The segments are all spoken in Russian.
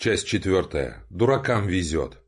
Часть четвертая. Дуракам везет.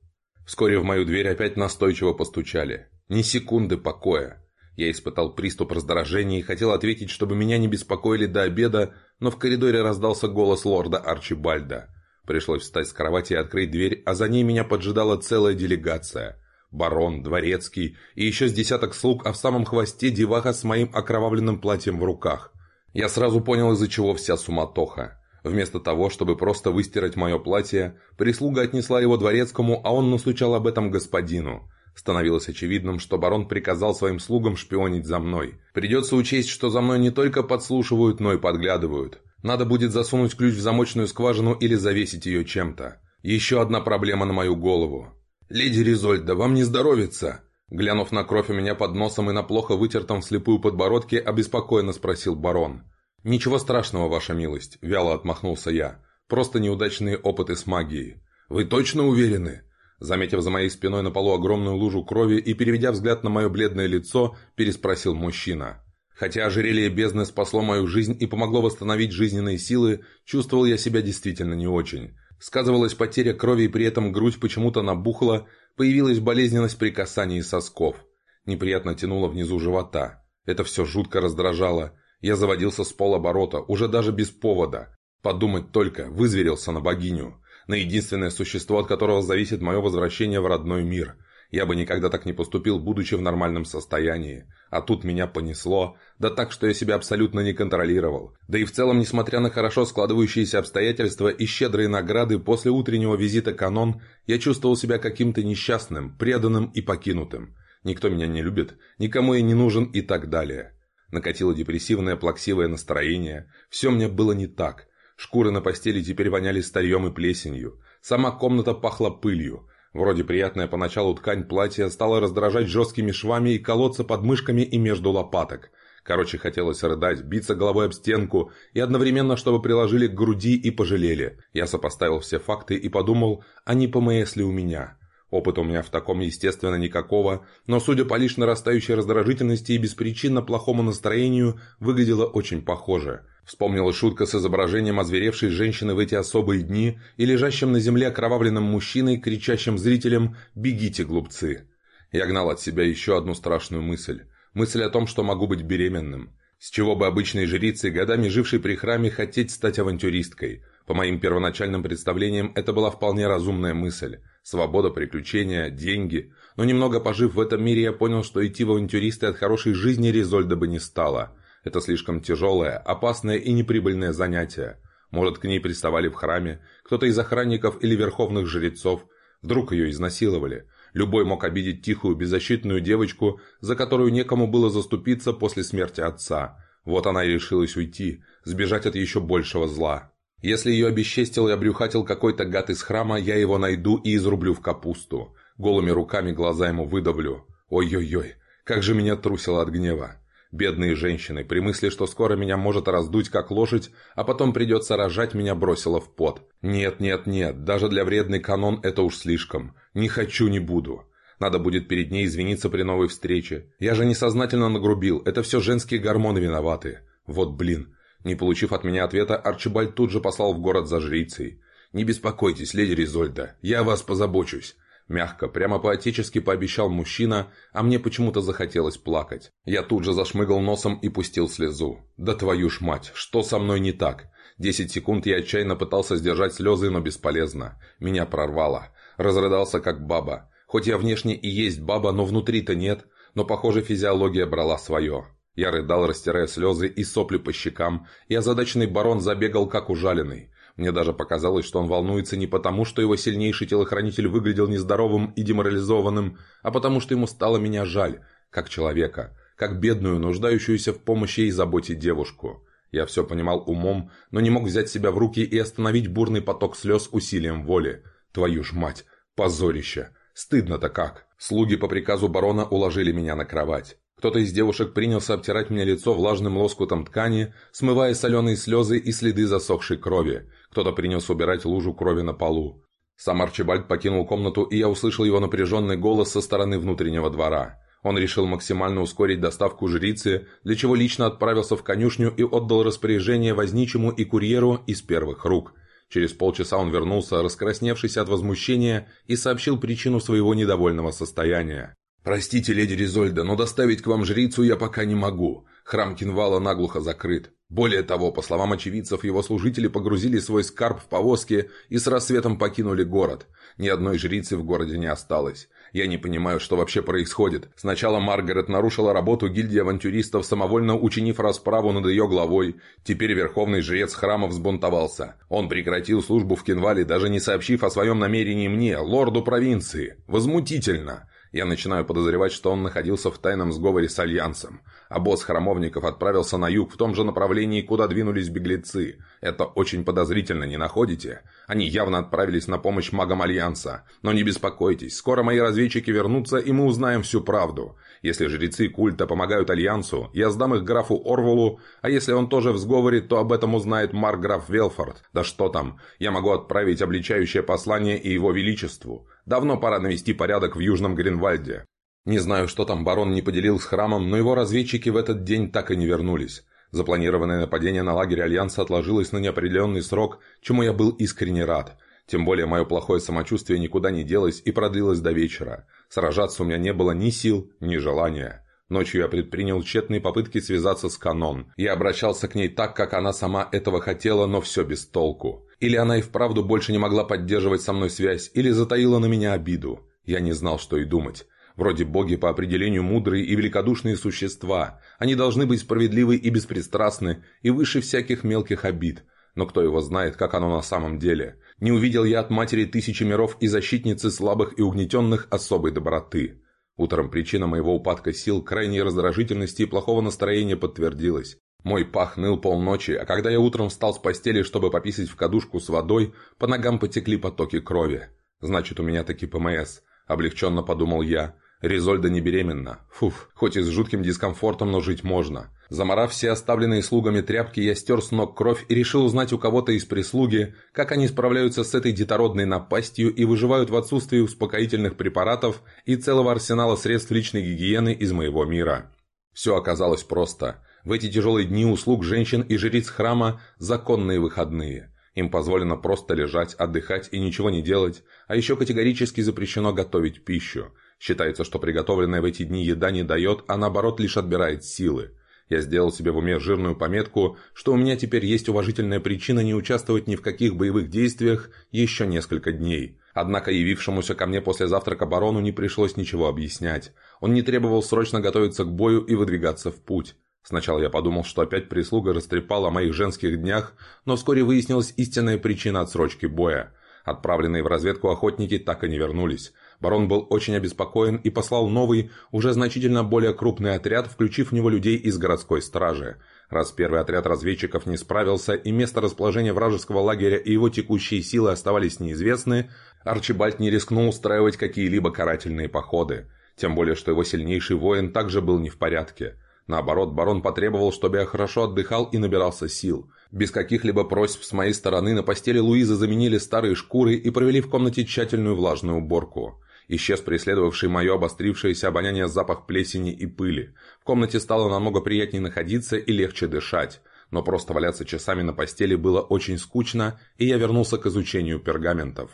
Вскоре в мою дверь опять настойчиво постучали. Ни секунды покоя. Я испытал приступ раздражения и хотел ответить, чтобы меня не беспокоили до обеда, но в коридоре раздался голос лорда Арчибальда. Пришлось встать с кровати и открыть дверь, а за ней меня поджидала целая делегация. Барон, дворецкий и еще с десяток слуг, а в самом хвосте деваха с моим окровавленным платьем в руках. Я сразу понял, из-за чего вся суматоха. Вместо того, чтобы просто выстирать мое платье, прислуга отнесла его дворецкому, а он настучал об этом господину. Становилось очевидным, что барон приказал своим слугам шпионить за мной. Придется учесть, что за мной не только подслушивают, но и подглядывают. Надо будет засунуть ключ в замочную скважину или завесить ее чем-то. Еще одна проблема на мою голову. «Леди Ризольда, вам не здоровится!» Глянув на кровь у меня под носом и на плохо вытертом вслепую подбородке, обеспокоенно спросил барон. «Ничего страшного, ваша милость», – вяло отмахнулся я. «Просто неудачные опыты с магией». «Вы точно уверены?» Заметив за моей спиной на полу огромную лужу крови и переведя взгляд на мое бледное лицо, переспросил мужчина. Хотя ожерелье бездны спасло мою жизнь и помогло восстановить жизненные силы, чувствовал я себя действительно не очень. Сказывалась потеря крови и при этом грудь почему-то набухла, появилась болезненность при касании сосков. Неприятно тянуло внизу живота. Это все жутко раздражало. Я заводился с полоборота, уже даже без повода. Подумать только, вызверился на богиню. На единственное существо, от которого зависит мое возвращение в родной мир. Я бы никогда так не поступил, будучи в нормальном состоянии. А тут меня понесло, да так, что я себя абсолютно не контролировал. Да и в целом, несмотря на хорошо складывающиеся обстоятельства и щедрые награды, после утреннего визита Канон, я чувствовал себя каким-то несчастным, преданным и покинутым. Никто меня не любит, никому я не нужен и так далее. Накатило депрессивное плаксивое настроение. Все мне было не так. Шкуры на постели теперь воняли старьем и плесенью. Сама комната пахла пылью. Вроде приятная поначалу ткань платья стала раздражать жесткими швами и колоться под мышками и между лопаток. Короче, хотелось рыдать, биться головой об стенку, и одновременно, чтобы приложили к груди и пожалели. Я сопоставил все факты и подумал, а не помээс ли у меня. Опыта у меня в таком, естественно, никакого, но, судя по лишь нарастающей раздражительности и беспричинно плохому настроению, выглядело очень похоже. Вспомнила шутка с изображением озверевшей женщины в эти особые дни и лежащим на земле окровавленным мужчиной, кричащим зрителям «Бегите, глупцы!». Я гнал от себя еще одну страшную мысль. Мысль о том, что могу быть беременным. С чего бы обычной жрице, годами жившей при храме, хотеть стать авантюристкой? По моим первоначальным представлениям, это была вполне разумная мысль. Свобода, приключения, деньги. Но немного пожив в этом мире, я понял, что идти в авантюристы от хорошей жизни Резольда бы не стало. Это слишком тяжелое, опасное и неприбыльное занятие. Может, к ней приставали в храме, кто-то из охранников или верховных жрецов. Вдруг ее изнасиловали. Любой мог обидеть тихую, беззащитную девочку, за которую некому было заступиться после смерти отца. Вот она и решилась уйти, сбежать от еще большего зла. Если ее обесчестил и обрюхатил какой-то гад из храма, я его найду и изрублю в капусту. Голыми руками глаза ему выдавлю. Ой-ой-ой, как же меня трусило от гнева. Бедные женщины, при мысли, что скоро меня может раздуть как лошадь, а потом придется рожать, меня бросило в пот. Нет, нет, нет, даже для вредный канон это уж слишком. Не хочу, не буду. Надо будет перед ней извиниться при новой встрече. Я же несознательно нагрубил, это все женские гормоны виноваты. Вот блин, не получив от меня ответа, Арчибальд тут же послал в город за жрицей. «Не беспокойтесь, леди Ризольда, я о вас позабочусь». Мягко, прямо по-отечески пообещал мужчина, а мне почему-то захотелось плакать. Я тут же зашмыгал носом и пустил слезу. «Да твою ж мать, что со мной не так?» Десять секунд я отчаянно пытался сдержать слезы, но бесполезно. Меня прорвало. Разрыдался как баба. Хоть я внешне и есть баба, но внутри-то нет. Но, похоже, физиология брала свое. Я рыдал, растирая слезы и сопли по щекам, и озадаченный барон забегал как ужаленный. Мне даже показалось, что он волнуется не потому, что его сильнейший телохранитель выглядел нездоровым и деморализованным, а потому что ему стало меня жаль, как человека, как бедную, нуждающуюся в помощи и заботе девушку. Я все понимал умом, но не мог взять себя в руки и остановить бурный поток слез усилием воли. Твою ж мать, позорище! Стыдно-то как! Слуги по приказу барона уложили меня на кровать. Кто-то из девушек принялся обтирать мне лицо влажным лоскутом ткани, смывая соленые слезы и следы засохшей крови. Кто-то принялся убирать лужу крови на полу. Сам Арчибальд покинул комнату, и я услышал его напряженный голос со стороны внутреннего двора. Он решил максимально ускорить доставку жрицы, для чего лично отправился в конюшню и отдал распоряжение возничему и курьеру из первых рук. Через полчаса он вернулся, раскрасневшийся от возмущения, и сообщил причину своего недовольного состояния. «Простите, леди Ризольда, но доставить к вам жрицу я пока не могу. Храм Кинвала наглухо закрыт. Более того, по словам очевидцев, его служители погрузили свой скарб в повозки и с рассветом покинули город. Ни одной жрицы в городе не осталось. Я не понимаю, что вообще происходит. Сначала Маргарет нарушила работу гильдии авантюристов, самовольно учинив расправу над ее главой. Теперь верховный жрец храма взбунтовался. Он прекратил службу в Кенвале, даже не сообщив о своем намерении мне, лорду провинции. Возмутительно. Я начинаю подозревать, что он находился в тайном сговоре с Альянсом. А босс храмовников отправился на юг в том же направлении, куда двинулись беглецы. Это очень подозрительно, не находите? Они явно отправились на помощь магам Альянса. Но не беспокойтесь, скоро мои разведчики вернутся, и мы узнаем всю правду. Если жрецы культа помогают Альянсу, я сдам их графу Орвулу, а если он тоже в сговоре, то об этом узнает Марграф Велфорд. Да что там, я могу отправить обличающее послание и его величеству. Давно пора навести порядок в Южном Гринвальде. Не знаю, что там барон не поделил с храмом, но его разведчики в этот день так и не вернулись. Запланированное нападение на лагерь Альянса отложилось на неопределенный срок, чему я был искренне рад. Тем более мое плохое самочувствие никуда не делось и продлилось до вечера. Сражаться у меня не было ни сил, ни желания. Ночью я предпринял тщетные попытки связаться с Канон. Я обращался к ней так, как она сама этого хотела, но все без толку. Или она и вправду больше не могла поддерживать со мной связь, или затаила на меня обиду. Я не знал, что и думать. Вроде боги по определению мудрые и великодушные существа. Они должны быть справедливы и беспристрастны, и выше всяких мелких обид. Но кто его знает, как оно на самом деле. Не увидел я от матери тысячи миров и защитницы слабых и угнетенных особой доброты. Утром причина моего упадка сил, крайней раздражительности и плохого настроения подтвердилась. Мой пах ныл полночи, а когда я утром встал с постели, чтобы пописать в кадушку с водой, по ногам потекли потоки крови. Значит, у меня таки ПМС. Облегченно подумал я. Резольда не беременна. Фуф, хоть и с жутким дискомфортом, но жить можно. Заморав все оставленные слугами тряпки, я стер с ног кровь и решил узнать у кого-то из прислуги, как они справляются с этой детородной напастью и выживают в отсутствии успокоительных препаратов и целого арсенала средств личной гигиены из моего мира. Все оказалось просто. В эти тяжелые дни услуг женщин и жриц храма законные выходные. Им позволено просто лежать, отдыхать и ничего не делать, а еще категорически запрещено готовить пищу. Считается, что приготовленная в эти дни еда не дает, а наоборот лишь отбирает силы. Я сделал себе в уме жирную пометку, что у меня теперь есть уважительная причина не участвовать ни в каких боевых действиях еще несколько дней. Однако явившемуся ко мне после завтрака барону не пришлось ничего объяснять. Он не требовал срочно готовиться к бою и выдвигаться в путь. Сначала я подумал, что опять прислуга растрепала о моих женских днях, но вскоре выяснилась истинная причина отсрочки боя. Отправленные в разведку охотники так и не вернулись. Барон был очень обеспокоен и послал новый, уже значительно более крупный отряд, включив в него людей из городской стражи. Раз первый отряд разведчиков не справился и место расположения вражеского лагеря и его текущие силы оставались неизвестны, Арчибальд не рискнул устраивать какие-либо карательные походы. Тем более, что его сильнейший воин также был не в порядке. Наоборот, барон потребовал, чтобы я хорошо отдыхал и набирался сил. Без каких-либо просьб с моей стороны на постели Луизы заменили старые шкуры и провели в комнате тщательную влажную уборку. Исчез преследовавший мое обострившееся обоняние запах плесени и пыли. В комнате стало намного приятнее находиться и легче дышать. Но просто валяться часами на постели было очень скучно, и я вернулся к изучению пергаментов.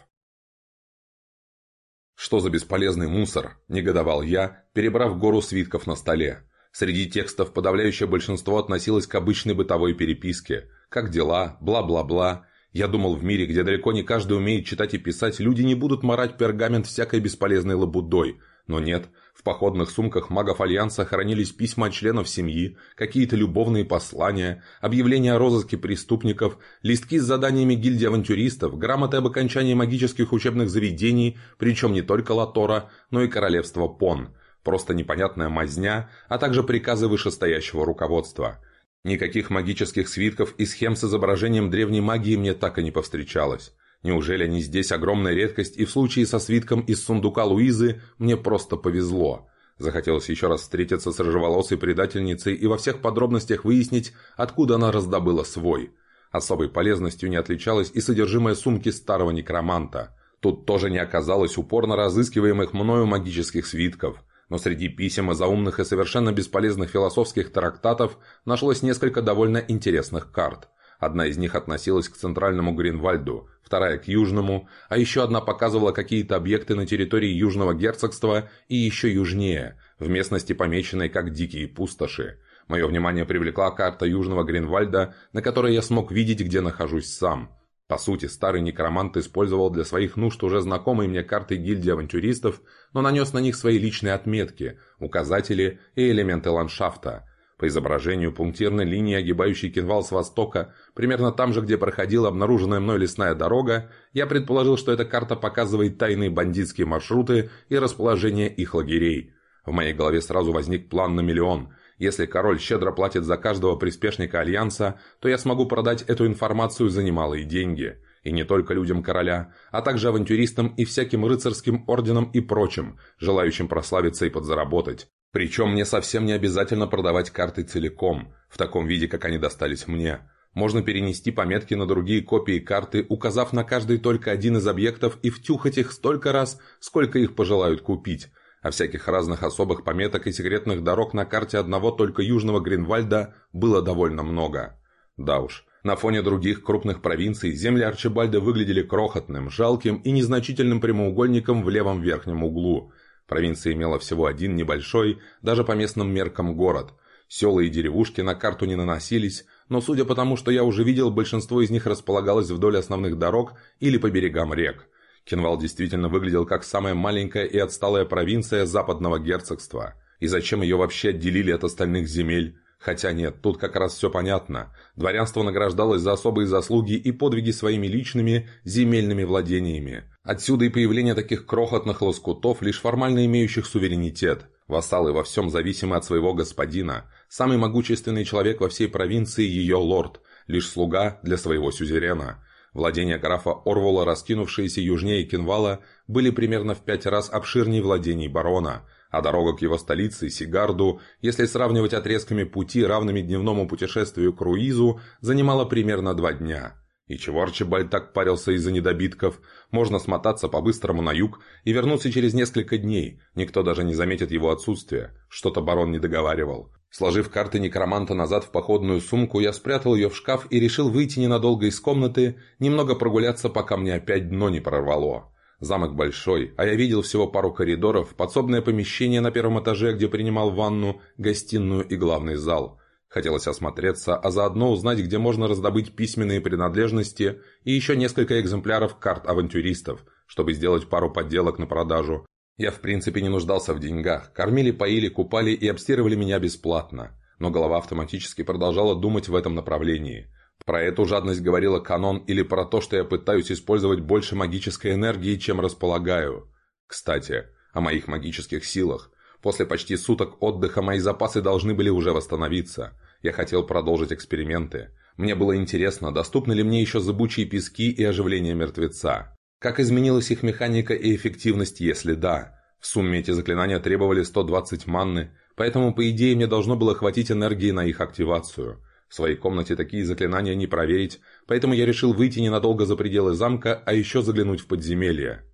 «Что за бесполезный мусор?» – негодовал я, перебрав гору свитков на столе. Среди текстов подавляющее большинство относилось к обычной бытовой переписке. Как дела? Бла-бла-бла. Я думал, в мире, где далеко не каждый умеет читать и писать, люди не будут морать пергамент всякой бесполезной лабудой. Но нет, в походных сумках магов Альянса хранились письма от членов семьи, какие-то любовные послания, объявления о розыске преступников, листки с заданиями гильдии авантюристов, грамоты об окончании магических учебных заведений, причем не только Латора, но и королевства Пон – просто непонятная мазня, а также приказы вышестоящего руководства. Никаких магических свитков и схем с изображением древней магии мне так и не повстречалось. Неужели они здесь огромная редкость, и в случае со свитком из сундука Луизы мне просто повезло? Захотелось еще раз встретиться с рыжеволосой предательницей и во всех подробностях выяснить, откуда она раздобыла свой. Особой полезностью не отличалось и содержимое сумки старого некроманта. Тут тоже не оказалось упорно разыскиваемых мною магических свитков но среди писем и заумных и совершенно бесполезных философских трактатов нашлось несколько довольно интересных карт. Одна из них относилась к центральному Гринвальду, вторая к южному, а еще одна показывала какие-то объекты на территории Южного герцогства и еще южнее, в местности, помеченной как «Дикие пустоши». Мое внимание привлекла карта Южного Гринвальда, на которой я смог видеть, где нахожусь сам. По сути, старый некромант использовал для своих нужд уже знакомые мне карты гильдии авантюристов, но нанес на них свои личные отметки, указатели и элементы ландшафта. По изображению пунктирной линии, огибающей Кенвал с востока, примерно там же, где проходила обнаруженная мной лесная дорога, я предположил, что эта карта показывает тайные бандитские маршруты и расположение их лагерей. В моей голове сразу возник план на миллион – если король щедро платит за каждого приспешника Альянса, то я смогу продать эту информацию за немалые деньги. И не только людям короля, а также авантюристам и всяким рыцарским орденам и прочим, желающим прославиться и подзаработать. Причем мне совсем не обязательно продавать карты целиком, в таком виде, как они достались мне. Можно перенести пометки на другие копии карты, указав на каждый только один из объектов и втюхать их столько раз, сколько их пожелают купить, а всяких разных особых пометок и секретных дорог на карте одного только Южного Гринвальда было довольно много. Да уж, на фоне других крупных провинций земли Арчибальда выглядели крохотным, жалким и незначительным прямоугольником в левом верхнем углу. Провинция имела всего один небольшой, даже по местным меркам, город. Села и деревушки на карту не наносились, но судя по тому, что я уже видел, большинство из них располагалось вдоль основных дорог или по берегам рек – Кенвал действительно выглядел как самая маленькая и отсталая провинция западного герцогства. И зачем ее вообще отделили от остальных земель? Хотя нет, тут как раз все понятно. Дворянство награждалось за особые заслуги и подвиги своими личными земельными владениями. Отсюда и появление таких крохотных лоскутов, лишь формально имеющих суверенитет. Вассалы во всем зависимы от своего господина. Самый могущественный человек во всей провинции – ее лорд. Лишь слуга для своего сюзерена. Владения графа Орвола, раскинувшиеся южнее Кенвала, были примерно в пять раз обширнее владений барона, а дорога к его столице, Сигарду, если сравнивать отрезками пути, равными дневному путешествию к Руизу, занимала примерно два дня. И чего Арчибальд так парился из-за недобитков? Можно смотаться по-быстрому на юг и вернуться через несколько дней. Никто даже не заметит его отсутствие. Что-то барон не договаривал. Сложив карты некроманта назад в походную сумку, я спрятал ее в шкаф и решил выйти ненадолго из комнаты, немного прогуляться, пока мне опять дно не прорвало. Замок большой, а я видел всего пару коридоров, подсобное помещение на первом этаже, где принимал ванну, гостиную и главный зал. Хотелось осмотреться, а заодно узнать, где можно раздобыть письменные принадлежности и еще несколько экземпляров карт авантюристов, чтобы сделать пару подделок на продажу, я в принципе не нуждался в деньгах. Кормили, поили, купали и обстирывали меня бесплатно. Но голова автоматически продолжала думать в этом направлении. Про эту жадность говорила канон или про то, что я пытаюсь использовать больше магической энергии, чем располагаю. Кстати, о моих магических силах. После почти суток отдыха мои запасы должны были уже восстановиться. Я хотел продолжить эксперименты. Мне было интересно, доступны ли мне еще зыбучие пески и оживление мертвеца. Как изменилась их механика и эффективность, если да? В сумме эти заклинания требовали 120 манны, поэтому, по идее, мне должно было хватить энергии на их активацию. В своей комнате такие заклинания не проверить, поэтому я решил выйти ненадолго за пределы замка, а еще заглянуть в подземелье.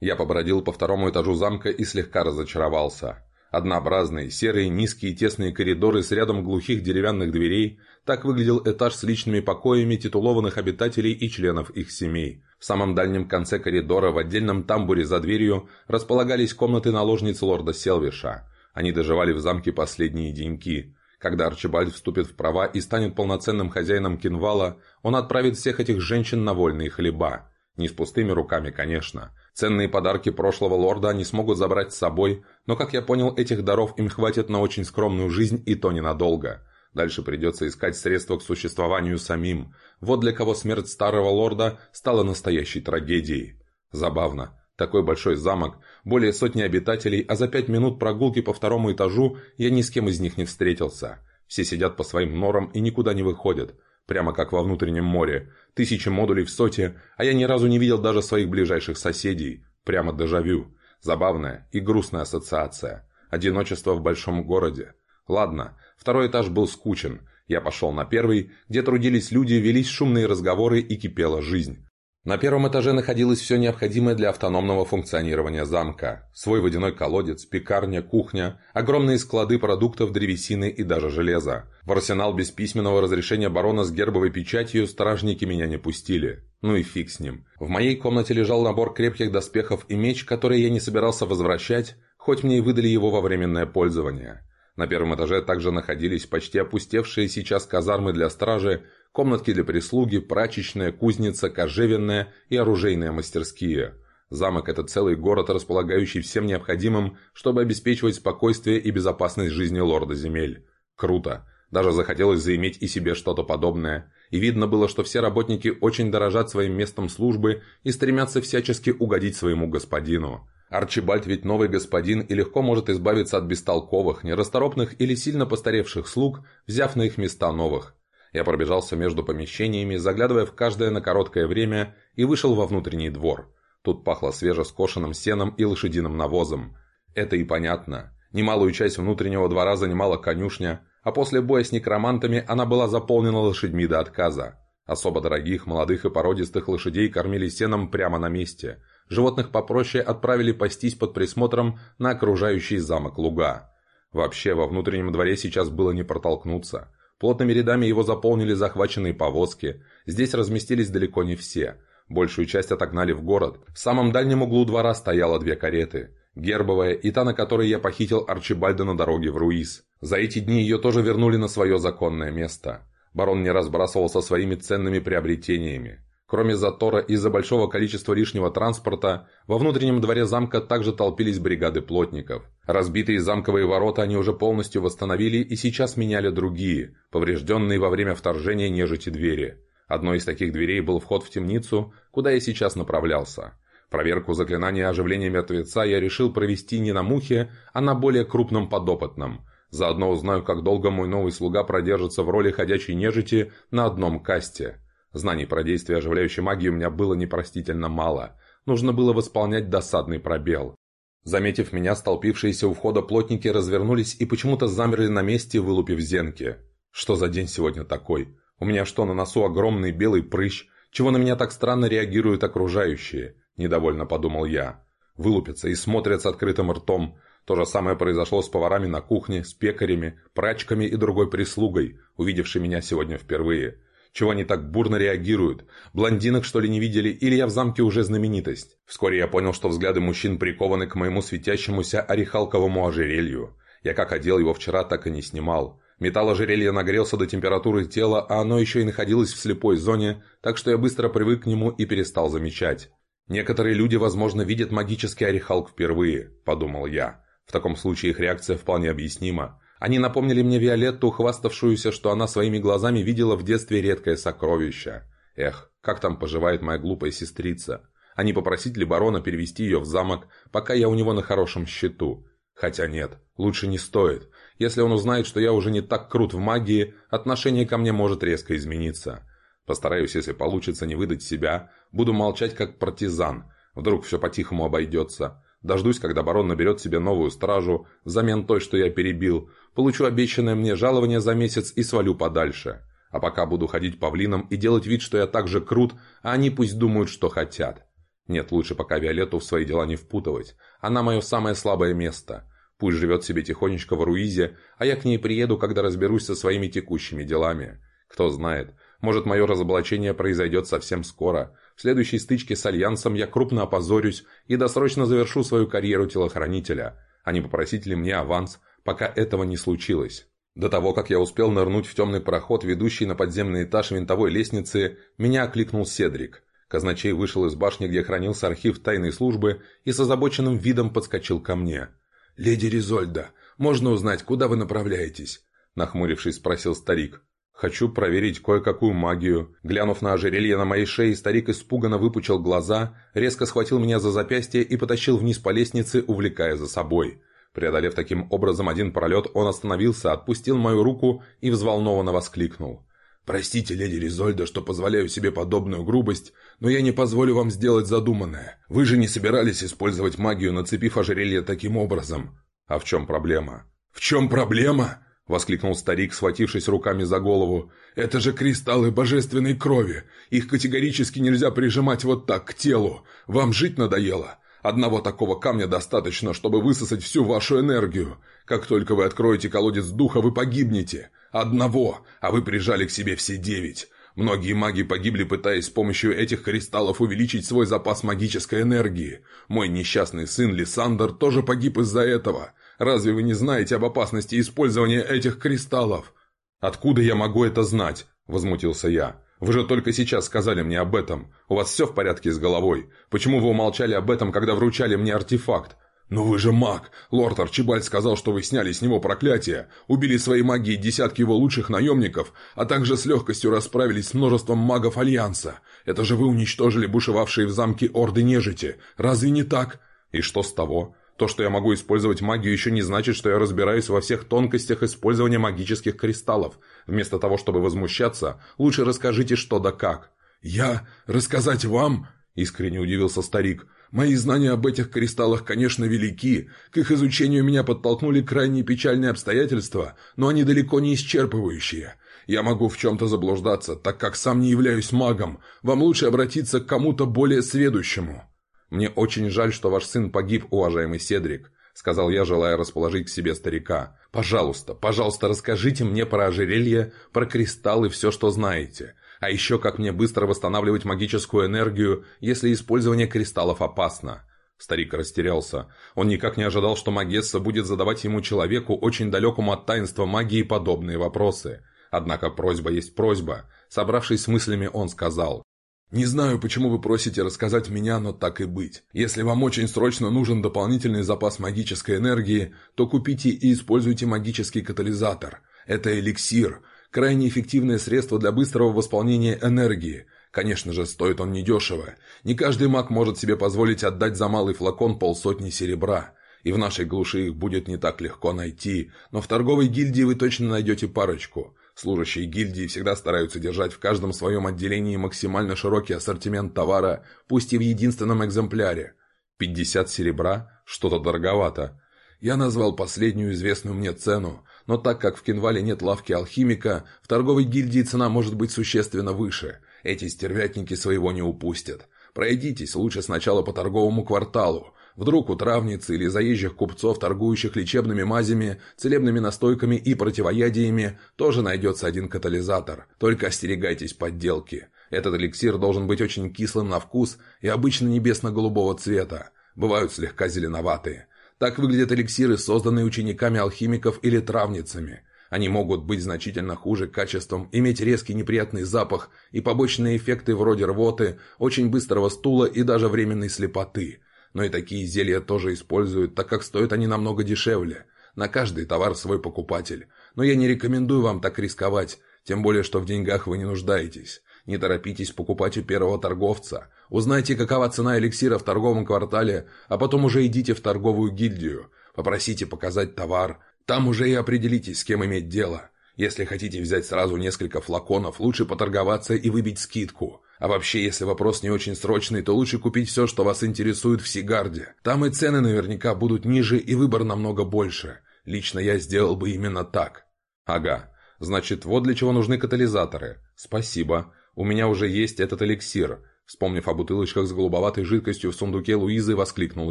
Я побродил по второму этажу замка и слегка разочаровался. Однообразные, серые, низкие тесные коридоры с рядом глухих деревянных дверей – так выглядел этаж с личными покоями титулованных обитателей и членов их семей. В самом дальнем конце коридора, в отдельном тамбуре за дверью, располагались комнаты наложниц лорда Селвиша. Они доживали в замке последние деньки. Когда Арчибальд вступит в права и станет полноценным хозяином Кинвала, он отправит всех этих женщин на вольные хлеба. Не с пустыми руками, конечно. Ценные подарки прошлого лорда они смогут забрать с собой, но, как я понял, этих даров им хватит на очень скромную жизнь и то ненадолго. Дальше придется искать средства к существованию самим. Вот для кого смерть старого лорда стала настоящей трагедией. Забавно. Такой большой замок, более сотни обитателей, а за пять минут прогулки по второму этажу я ни с кем из них не встретился. Все сидят по своим норам и никуда не выходят. Прямо как во внутреннем море. Тысячи модулей в соте, а я ни разу не видел даже своих ближайших соседей. Прямо дежавю. Забавная и грустная ассоциация. Одиночество в большом городе. Ладно, второй этаж был скучен. Я пошел на первый, где трудились люди, велись шумные разговоры и кипела жизнь. На первом этаже находилось все необходимое для автономного функционирования замка. Свой водяной колодец, пекарня, кухня, огромные склады продуктов, древесины и даже железа. В арсенал без письменного разрешения барона с гербовой печатью стражники меня не пустили. Ну и фиг с ним. В моей комнате лежал набор крепких доспехов и меч, который я не собирался возвращать, хоть мне и выдали его во временное пользование. На первом этаже также находились почти опустевшие сейчас казармы для стражи, комнатки для прислуги, прачечная, кузница, кожевенная и оружейные мастерские. Замок – это целый город, располагающий всем необходимым, чтобы обеспечивать спокойствие и безопасность жизни лорда земель. Круто. Даже захотелось заиметь и себе что-то подобное. И видно было, что все работники очень дорожат своим местом службы и стремятся всячески угодить своему господину. Арчибальд ведь новый господин и легко может избавиться от бестолковых, нерасторопных или сильно постаревших слуг, взяв на их места новых. Я пробежался между помещениями, заглядывая в каждое на короткое время, и вышел во внутренний двор. Тут пахло свежескошенным сеном и лошадиным навозом. Это и понятно. Немалую часть внутреннего двора занимала конюшня, а после боя с некромантами она была заполнена лошадьми до отказа. Особо дорогих, молодых и породистых лошадей кормили сеном прямо на месте. Животных попроще отправили пастись под присмотром на окружающий замок луга. Вообще, во внутреннем дворе сейчас было не протолкнуться. Плотными рядами его заполнили захваченные повозки. Здесь разместились далеко не все. Большую часть отогнали в город. В самом дальнем углу двора стояло две кареты. Гербовая и та, на которой я похитил Арчибальда на дороге в Руис. За эти дни ее тоже вернули на свое законное место. Барон не разбрасывался своими ценными приобретениями. Кроме затора из-за большого количества лишнего транспорта, во внутреннем дворе замка также толпились бригады плотников. Разбитые замковые ворота они уже полностью восстановили и сейчас меняли другие, поврежденные во время вторжения нежити двери. Одной из таких дверей был вход в темницу, куда я сейчас направлялся. Проверку заклинания оживления мертвеца я решил провести не на мухе, а на более крупном подопытном. Заодно узнаю, как долго мой новый слуга продержится в роли ходячей нежити на одном касте – Знаний про действие оживляющей магии у меня было непростительно мало. Нужно было восполнять досадный пробел. Заметив меня, столпившиеся у входа плотники развернулись и почему-то замерли на месте, вылупив зенки. Что за день сегодня такой? У меня что, на носу огромный белый прыщ? Чего на меня так странно реагируют окружающие? Недовольно подумал я. Вылупятся и смотрят с открытым ртом. То же самое произошло с поварами на кухне, с пекарями, прачками и другой прислугой, увидевшей меня сегодня впервые. Чего они так бурно реагируют? Блондинок, что ли, не видели? Или я в замке уже знаменитость? Вскоре я понял, что взгляды мужчин прикованы к моему светящемуся орехалковому ожерелью. Я как одел его вчера, так и не снимал. Металл ожерелья нагрелся до температуры тела, а оно еще и находилось в слепой зоне, так что я быстро привык к нему и перестал замечать. «Некоторые люди, возможно, видят магический орехалк впервые», – подумал я. В таком случае их реакция вполне объяснима. Они напомнили мне Виолетту, хваставшуюся, что она своими глазами видела в детстве редкое сокровище. Эх, как там поживает моя глупая сестрица? А не попросить ли барона перевести ее в замок, пока я у него на хорошем счету? Хотя нет, лучше не стоит. Если он узнает, что я уже не так крут в магии, отношение ко мне может резко измениться. Постараюсь, если получится, не выдать себя. Буду молчать как партизан. Вдруг все по-тихому обойдется. Дождусь, когда барон наберет себе новую стражу, взамен той, что я перебил, получу обещанное мне жалование за месяц и свалю подальше. А пока буду ходить павлином и делать вид, что я так же крут, а они пусть думают, что хотят. Нет, лучше пока Виолетту в свои дела не впутывать. Она мое самое слабое место. Пусть живет себе тихонечко в Руизе, а я к ней приеду, когда разберусь со своими текущими делами. Кто знает, может мое разоблачение произойдет совсем скоро, в следующей стычке с Альянсом я крупно опозорюсь и досрочно завершу свою карьеру телохранителя, а не попросить ли мне аванс, пока этого не случилось. До того, как я успел нырнуть в темный проход, ведущий на подземный этаж винтовой лестницы, меня окликнул Седрик. Казначей вышел из башни, где хранился архив тайной службы, и с озабоченным видом подскочил ко мне. «Леди Ризольда, можно узнать, куда вы направляетесь?» Нахмурившись, спросил старик. Хочу проверить кое-какую магию. Глянув на ожерелье на моей шее, старик испуганно выпучил глаза, резко схватил меня за запястье и потащил вниз по лестнице, увлекая за собой. Преодолев таким образом один пролет, он остановился, отпустил мою руку и взволнованно воскликнул. «Простите, леди Ризольда, что позволяю себе подобную грубость, но я не позволю вам сделать задуманное. Вы же не собирались использовать магию, нацепив ожерелье таким образом. А в чем проблема?» «В чем проблема?» — воскликнул старик, схватившись руками за голову. «Это же кристаллы божественной крови! Их категорически нельзя прижимать вот так к телу! Вам жить надоело? Одного такого камня достаточно, чтобы высосать всю вашу энергию. Как только вы откроете колодец духа, вы погибнете. Одного, а вы прижали к себе все девять. Многие маги погибли, пытаясь с помощью этих кристаллов увеличить свой запас магической энергии. Мой несчастный сын Лиссандр тоже погиб из-за этого. Разве вы не знаете об опасности использования этих кристаллов?» «Откуда я могу это знать?» – возмутился я. «Вы же только сейчас сказали мне об этом. У вас все в порядке с головой. Почему вы умолчали об этом, когда вручали мне артефакт? «Но вы же маг! Лорд Арчибальд сказал, что вы сняли с него проклятие, убили своей магией десятки его лучших наемников, а также с легкостью расправились с множеством магов Альянса. Это же вы уничтожили бушевавшие в замке орды нежити. Разве не так?» «И что с того? То, что я могу использовать магию, еще не значит, что я разбираюсь во всех тонкостях использования магических кристаллов. Вместо того, чтобы возмущаться, лучше расскажите что да как». «Я? Рассказать вам?» – искренне удивился старик. «Мои знания об этих кристаллах, конечно, велики. К их изучению меня подтолкнули крайне печальные обстоятельства, но они далеко не исчерпывающие. Я могу в чем-то заблуждаться, так как сам не являюсь магом. Вам лучше обратиться к кому-то более сведущему». «Мне очень жаль, что ваш сын погиб, уважаемый Седрик», — сказал я, желая расположить к себе старика. «Пожалуйста, пожалуйста, расскажите мне про ожерелье, про кристаллы, все, что знаете. А еще как мне быстро восстанавливать магическую энергию, если использование кристаллов опасно». Старик растерялся. Он никак не ожидал, что Магесса будет задавать ему человеку, очень далекому от таинства магии, подобные вопросы. Однако просьба есть просьба. Собравшись с мыслями, он сказал. Не знаю, почему вы просите рассказать меня, но так и быть. Если вам очень срочно нужен дополнительный запас магической энергии, то купите и используйте магический катализатор. Это эликсир, крайне эффективное средство для быстрого восполнения энергии. Конечно же, стоит он недешево. Не каждый маг может себе позволить отдать за малый флакон полсотни серебра. И в нашей глуши их будет не так легко найти, но в торговой гильдии вы точно найдете парочку. Служащие гильдии всегда стараются держать в каждом своем отделении максимально широкий ассортимент товара, пусть и в единственном экземпляре. 50 серебра? Что-то дороговато. Я назвал последнюю известную мне цену, но так как в Кинвале нет лавки алхимика, в торговой гильдии цена может быть существенно выше. Эти стервятники своего не упустят. Пройдитесь лучше сначала по торговому кварталу, Вдруг у травницы или заезжих купцов, торгующих лечебными мазями, целебными настойками и противоядиями, тоже найдется один катализатор. Только остерегайтесь подделки. Этот эликсир должен быть очень кислым на вкус и обычно небесно-голубого цвета. Бывают слегка зеленоватые. Так выглядят эликсиры, созданные учениками алхимиков или травницами. Они могут быть значительно хуже качеством, иметь резкий неприятный запах и побочные эффекты вроде рвоты, очень быстрого стула и даже временной слепоты – но и такие зелья тоже используют, так как стоят они намного дешевле. На каждый товар свой покупатель. Но я не рекомендую вам так рисковать, тем более, что в деньгах вы не нуждаетесь. Не торопитесь покупать у первого торговца. Узнайте, какова цена эликсира в торговом квартале, а потом уже идите в торговую гильдию. Попросите показать товар. Там уже и определитесь, с кем иметь дело. Если хотите взять сразу несколько флаконов, лучше поторговаться и выбить скидку. А вообще, если вопрос не очень срочный, то лучше купить все, что вас интересует в Сигарде. Там и цены наверняка будут ниже, и выбор намного больше. Лично я сделал бы именно так. Ага. Значит, вот для чего нужны катализаторы. Спасибо. У меня уже есть этот эликсир. Вспомнив о бутылочках с голубоватой жидкостью в сундуке Луизы, воскликнул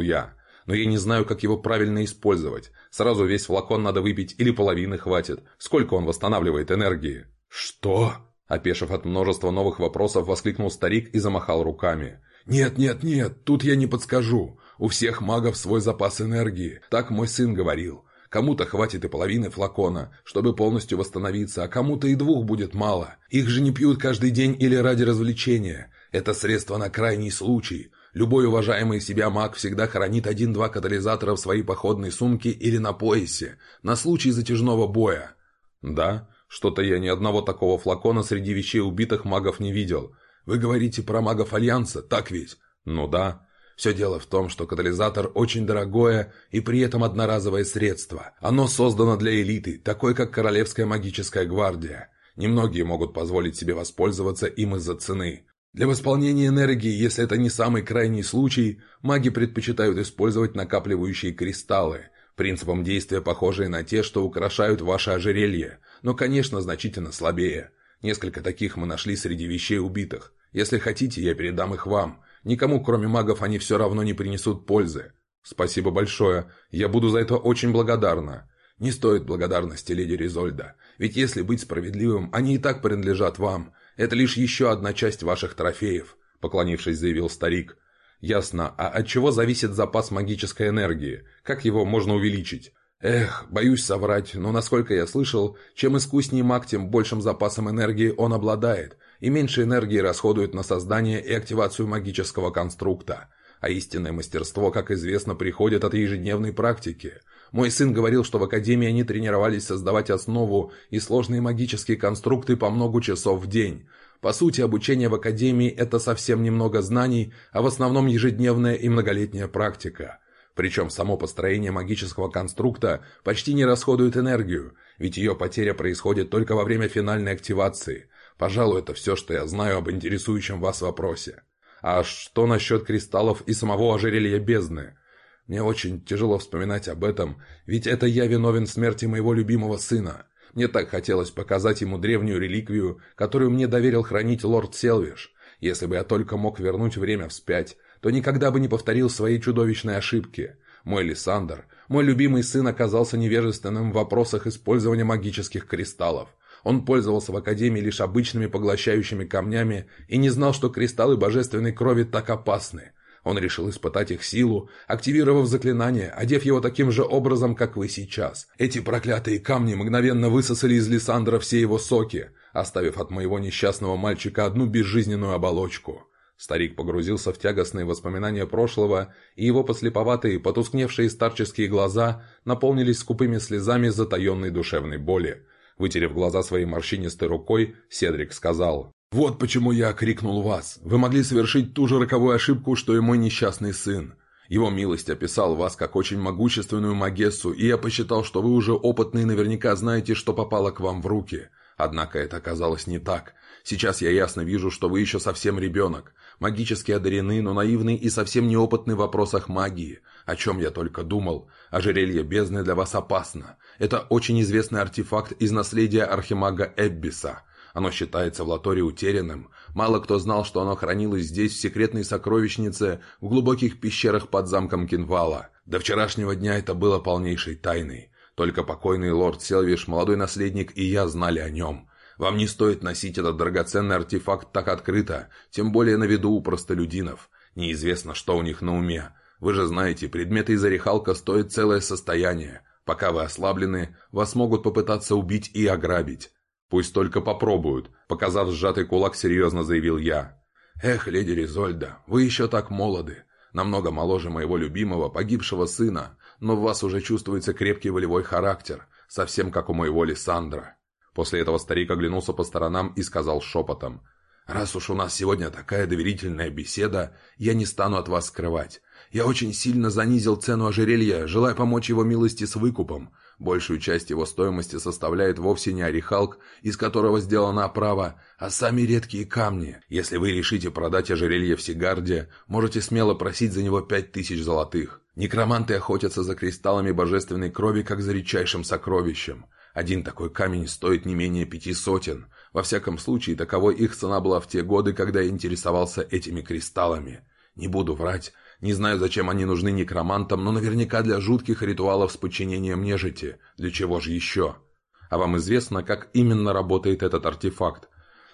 я. Но я не знаю, как его правильно использовать. Сразу весь флакон надо выпить или половины хватит. Сколько он восстанавливает энергии? Что? Опешив от множества новых вопросов, воскликнул старик и замахал руками. «Нет, нет, нет, тут я не подскажу. У всех магов свой запас энергии. Так мой сын говорил. Кому-то хватит и половины флакона, чтобы полностью восстановиться, а кому-то и двух будет мало. Их же не пьют каждый день или ради развлечения. Это средство на крайний случай. Любой уважаемый себя маг всегда хранит один-два катализатора в своей походной сумке или на поясе, на случай затяжного боя. Да, что-то я ни одного такого флакона среди вещей убитых магов не видел. Вы говорите про магов Альянса, так ведь? Ну да. Все дело в том, что катализатор очень дорогое и при этом одноразовое средство. Оно создано для элиты, такой как Королевская магическая гвардия. Немногие могут позволить себе воспользоваться им из-за цены. Для восполнения энергии, если это не самый крайний случай, маги предпочитают использовать накапливающие кристаллы, Принципом действия похожие на те, что украшают ваше ожерелье, но, конечно, значительно слабее. Несколько таких мы нашли среди вещей убитых. Если хотите, я передам их вам. Никому, кроме магов, они все равно не принесут пользы. Спасибо большое. Я буду за это очень благодарна. Не стоит благодарности, леди Ризольда. Ведь если быть справедливым, они и так принадлежат вам. Это лишь еще одна часть ваших трофеев», — поклонившись, заявил старик. «Ясно. А от чего зависит запас магической энергии? Как его можно увеличить?» «Эх, боюсь соврать, но, насколько я слышал, чем искуснее маг, тем большим запасом энергии он обладает, и меньше энергии расходует на создание и активацию магического конструкта. А истинное мастерство, как известно, приходит от ежедневной практики. Мой сын говорил, что в Академии они тренировались создавать основу и сложные магические конструкты по много часов в день. По сути, обучение в Академии – это совсем немного знаний, а в основном ежедневная и многолетняя практика. Причем само построение магического конструкта почти не расходует энергию, ведь ее потеря происходит только во время финальной активации. Пожалуй, это все, что я знаю об интересующем вас вопросе. А что насчет кристаллов и самого ожерелья бездны? Мне очень тяжело вспоминать об этом, ведь это я виновен в смерти моего любимого сына. Мне так хотелось показать ему древнюю реликвию, которую мне доверил хранить лорд Селвиш. Если бы я только мог вернуть время вспять, то никогда бы не повторил своей чудовищной ошибки. Мой Лиссандр, мой любимый сын оказался невежественным в вопросах использования магических кристаллов. Он пользовался в Академии лишь обычными поглощающими камнями и не знал, что кристаллы божественной крови так опасны. Он решил испытать их силу, активировав заклинание, одев его таким же образом, как вы сейчас. Эти проклятые камни мгновенно высосали из Лиссандра все его соки, оставив от моего несчастного мальчика одну безжизненную оболочку. Старик погрузился в тягостные воспоминания прошлого, и его послеповатые, потускневшие старческие глаза наполнились скупыми слезами затаенной душевной боли. Вытерев глаза своей морщинистой рукой, Седрик сказал «Вот почему я крикнул вас. Вы могли совершить ту же роковую ошибку, что и мой несчастный сын. Его милость описал вас как очень могущественную магессу, и я посчитал, что вы уже опытный и наверняка знаете, что попало к вам в руки. Однако это оказалось не так. Сейчас я ясно вижу, что вы еще совсем ребенок. Магически одарены, но наивный и совсем неопытный в вопросах магии. О чем я только думал. Ожерелье бездны для вас опасно. Это очень известный артефакт из наследия архимага Эббиса. Оно считается в Латоре утерянным. Мало кто знал, что оно хранилось здесь, в секретной сокровищнице, в глубоких пещерах под замком Кинвала. До вчерашнего дня это было полнейшей тайной. Только покойный лорд Селвиш, молодой наследник и я знали о нем. Вам не стоит носить этот драгоценный артефакт так открыто, тем более на виду у простолюдинов. Неизвестно, что у них на уме. Вы же знаете, предметы из орехалка стоят целое состояние. Пока вы ослаблены, вас могут попытаться убить и ограбить. «Пусть только попробуют», — показав сжатый кулак, серьезно заявил я. «Эх, леди Ризольда, вы еще так молоды. Намного моложе моего любимого, погибшего сына, но в вас уже чувствуется крепкий волевой характер, совсем как у моего Лиссандра». После этого старик оглянулся по сторонам и сказал шепотом. «Раз уж у нас сегодня такая доверительная беседа, я не стану от вас скрывать. Я очень сильно занизил цену ожерелья, желая помочь его милости с выкупом. Большую часть его стоимости составляет вовсе не орехалк, из которого сделана оправа, а сами редкие камни. Если вы решите продать ожерелье в Сигарде, можете смело просить за него пять тысяч золотых. Некроманты охотятся за кристаллами божественной крови, как за редчайшим сокровищем. Один такой камень стоит не менее пяти сотен. Во всяком случае, таковой их цена была в те годы, когда я интересовался этими кристаллами. Не буду врать, не знаю, зачем они нужны некромантам, но наверняка для жутких ритуалов с подчинением нежити. Для чего же еще? А вам известно, как именно работает этот артефакт?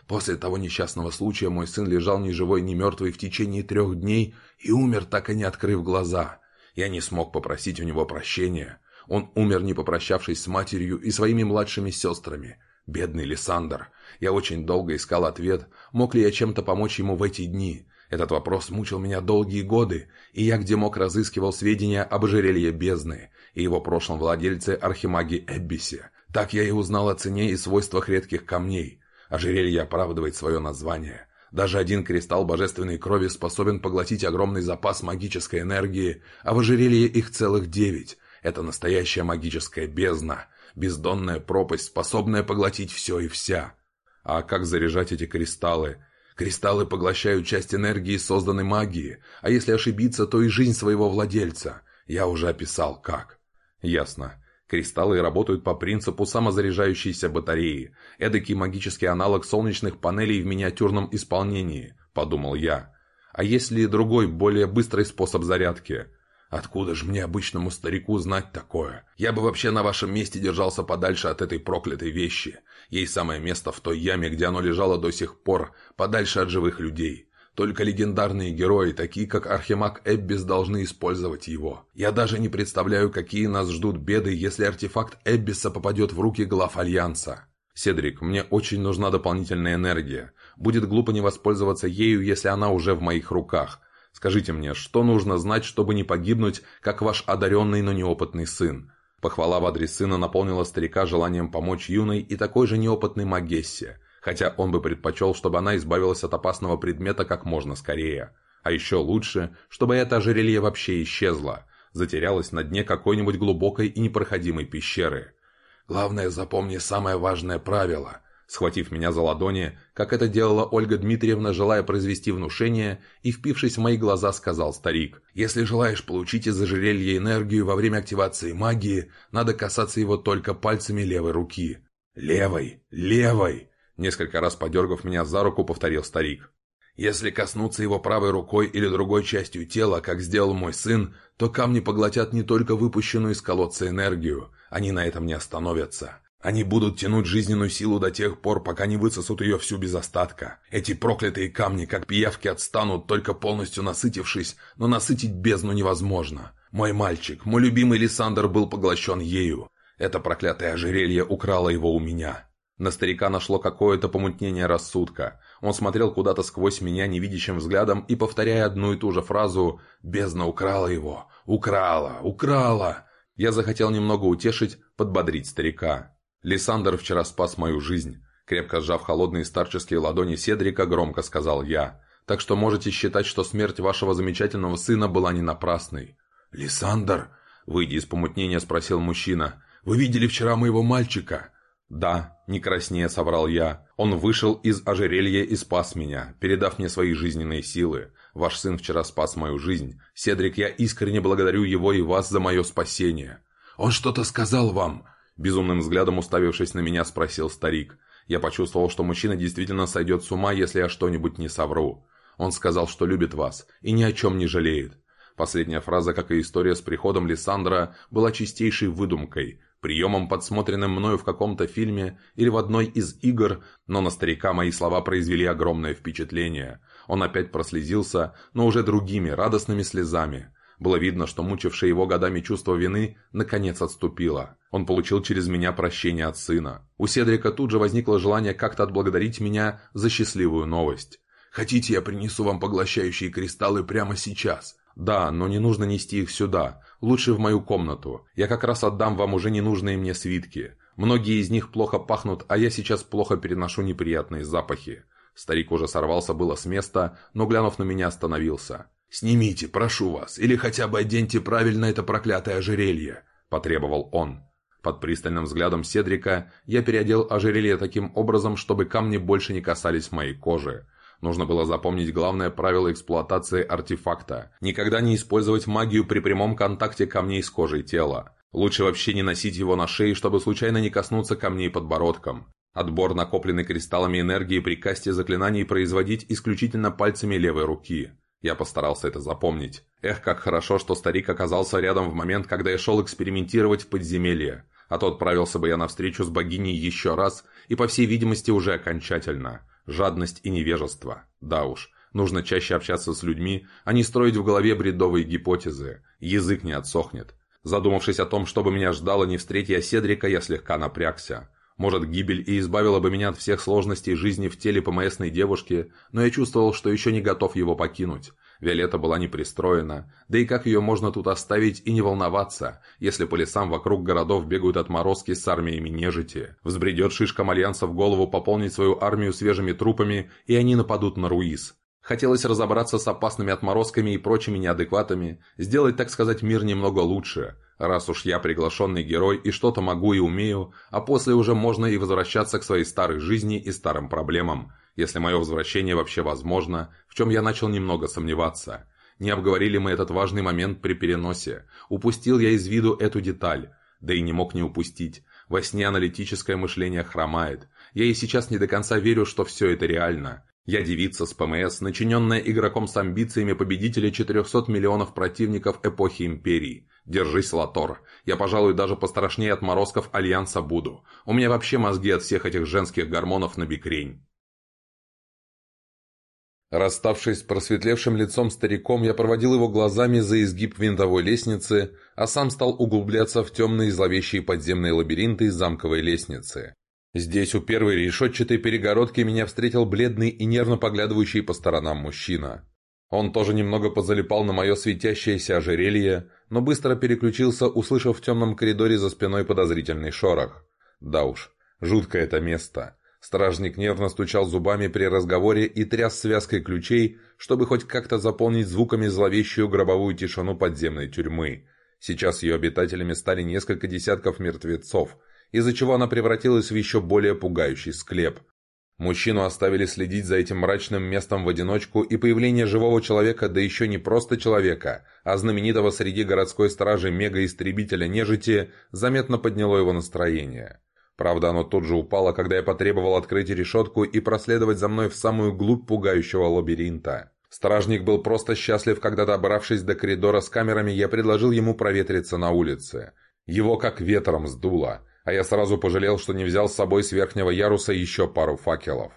После того несчастного случая мой сын лежал ни живой, ни мертвый в течение трех дней и умер, так и не открыв глаза. Я не смог попросить у него прощения. Он умер, не попрощавшись с матерью и своими младшими сестрами. Бедный Лиссандр. Я очень долго искал ответ, мог ли я чем-то помочь ему в эти дни. Этот вопрос мучил меня долгие годы, и я где мог разыскивал сведения об ожерелье бездны и его прошлом владельце Архимаге Эббисе. Так я и узнал о цене и свойствах редких камней. Ожерелье оправдывает свое название. Даже один кристалл божественной крови способен поглотить огромный запас магической энергии, а в ожерелье их целых девять. Это настоящая магическая бездна, бездонная пропасть, способная поглотить все и вся. А как заряжать эти кристаллы? Кристаллы поглощают часть энергии созданной магии, а если ошибиться, то и жизнь своего владельца. Я уже описал как. Ясно. Кристаллы работают по принципу самозаряжающейся батареи, эдакий магический аналог солнечных панелей в миниатюрном исполнении, подумал я. А есть ли другой, более быстрый способ зарядки? Откуда же мне, обычному старику, знать такое? Я бы вообще на вашем месте держался подальше от этой проклятой вещи. Ей самое место в той яме, где оно лежало до сих пор, подальше от живых людей. Только легендарные герои, такие как Архимаг Эббис, должны использовать его. Я даже не представляю, какие нас ждут беды, если артефакт Эббиса попадет в руки глав Альянса. «Седрик, мне очень нужна дополнительная энергия. Будет глупо не воспользоваться ею, если она уже в моих руках. Скажите мне, что нужно знать, чтобы не погибнуть, как ваш одаренный, но неопытный сын?» Похвала в адрес сына наполнила старика желанием помочь юной и такой же неопытной Магессе – хотя он бы предпочел, чтобы она избавилась от опасного предмета как можно скорее. А еще лучше, чтобы это ожерелье вообще исчезло, затерялось на дне какой-нибудь глубокой и непроходимой пещеры. «Главное, запомни самое важное правило», схватив меня за ладони, как это делала Ольга Дмитриевна, желая произвести внушение, и, впившись в мои глаза, сказал старик. «Если желаешь получить из ожерелья энергию во время активации магии, надо касаться его только пальцами левой руки». «Левой! Левой!» Несколько раз подергав меня за руку, повторил старик. «Если коснуться его правой рукой или другой частью тела, как сделал мой сын, то камни поглотят не только выпущенную из колодца энергию. Они на этом не остановятся. Они будут тянуть жизненную силу до тех пор, пока не высосут ее всю без остатка. Эти проклятые камни, как пиявки, отстанут, только полностью насытившись, но насытить бездну невозможно. Мой мальчик, мой любимый Лиссандр был поглощен ею. Это проклятое ожерелье украло его у меня. На старика нашло какое-то помутнение рассудка. Он смотрел куда-то сквозь меня невидящим взглядом и, повторяя одну и ту же фразу «Бездна украла его! Украла! Украла!» Я захотел немного утешить, подбодрить старика. «Лиссандр вчера спас мою жизнь», — крепко сжав холодные старческие ладони Седрика, громко сказал я. «Так что можете считать, что смерть вашего замечательного сына была не напрасной». «Лиссандр?» — выйдя из помутнения, спросил мужчина. «Вы видели вчера моего мальчика?» «Да», — не краснее соврал я. «Он вышел из ожерелья и спас меня, передав мне свои жизненные силы. Ваш сын вчера спас мою жизнь. Седрик, я искренне благодарю его и вас за мое спасение». «Он что-то сказал вам?» Безумным взглядом уставившись на меня, спросил старик. Я почувствовал, что мужчина действительно сойдет с ума, если я что-нибудь не совру. Он сказал, что любит вас и ни о чем не жалеет. Последняя фраза, как и история с приходом Лиссандра, была чистейшей выдумкой, приемом, подсмотренным мною в каком-то фильме или в одной из игр, но на старика мои слова произвели огромное впечатление. Он опять прослезился, но уже другими, радостными слезами. Было видно, что мучившее его годами чувство вины наконец отступило. Он получил через меня прощение от сына. У Седрика тут же возникло желание как-то отблагодарить меня за счастливую новость. «Хотите, я принесу вам поглощающие кристаллы прямо сейчас?» «Да, но не нужно нести их сюда. Лучше в мою комнату. Я как раз отдам вам уже ненужные мне свитки. Многие из них плохо пахнут, а я сейчас плохо переношу неприятные запахи». Старик уже сорвался было с места, но, глянув на меня, остановился. «Снимите, прошу вас, или хотя бы оденьте правильно это проклятое ожерелье», – потребовал он. Под пристальным взглядом Седрика я переодел ожерелье таким образом, чтобы камни больше не касались моей кожи. Нужно было запомнить главное правило эксплуатации артефакта. Никогда не использовать магию при прямом контакте камней с кожей тела. Лучше вообще не носить его на шее, чтобы случайно не коснуться камней подбородком. Отбор накопленной кристаллами энергии при касте заклинаний производить исключительно пальцами левой руки. Я постарался это запомнить. Эх, как хорошо, что старик оказался рядом в момент, когда я шел экспериментировать в подземелье. А то отправился бы я навстречу с богиней еще раз, и по всей видимости уже окончательно. Жадность и невежество. Да уж, нужно чаще общаться с людьми, а не строить в голове бредовые гипотезы. Язык не отсохнет. Задумавшись о том, что бы меня ждало, не встретя Седрика, я слегка напрягся. Может, гибель и избавила бы меня от всех сложностей жизни в теле поместной девушки, но я чувствовал, что еще не готов его покинуть. Виолетта была не пристроена, да и как ее можно тут оставить и не волноваться, если по лесам вокруг городов бегают отморозки с армиями нежити. Взбредет шишкам Альянса в голову пополнить свою армию свежими трупами, и они нападут на Руиз. Хотелось разобраться с опасными отморозками и прочими неадекватами, сделать, так сказать, мир немного лучше. Раз уж я приглашенный герой и что-то могу и умею, а после уже можно и возвращаться к своей старой жизни и старым проблемам если мое возвращение вообще возможно, в чем я начал немного сомневаться. Не обговорили мы этот важный момент при переносе. Упустил я из виду эту деталь. Да и не мог не упустить. Во сне аналитическое мышление хромает. Я и сейчас не до конца верю, что все это реально. Я девица с ПМС, начиненная игроком с амбициями победителя 400 миллионов противников эпохи Империи. Держись, Латор. Я, пожалуй, даже пострашнее отморозков Альянса буду. У меня вообще мозги от всех этих женских гормонов на бикрень. Расставшись с просветлевшим лицом стариком, я проводил его глазами за изгиб винтовой лестницы, а сам стал углубляться в темные зловещие подземные лабиринты замковой лестницы. Здесь у первой решетчатой перегородки меня встретил бледный и нервно поглядывающий по сторонам мужчина. Он тоже немного позалипал на мое светящееся ожерелье, но быстро переключился, услышав в темном коридоре за спиной подозрительный шорох. Да уж, жуткое это место. Стражник нервно стучал зубами при разговоре и тряс связкой ключей, чтобы хоть как-то заполнить звуками зловещую гробовую тишину подземной тюрьмы. Сейчас ее обитателями стали несколько десятков мертвецов, из-за чего она превратилась в еще более пугающий склеп. Мужчину оставили следить за этим мрачным местом в одиночку, и появление живого человека, да еще не просто человека, а знаменитого среди городской стражи мега-истребителя нежити, заметно подняло его настроение. Правда, оно тут же упало, когда я потребовал открыть решетку и проследовать за мной в самую глубь пугающего лабиринта. Стражник был просто счастлив, когда, добравшись до коридора с камерами, я предложил ему проветриться на улице. Его как ветром сдуло, а я сразу пожалел, что не взял с собой с верхнего яруса еще пару факелов.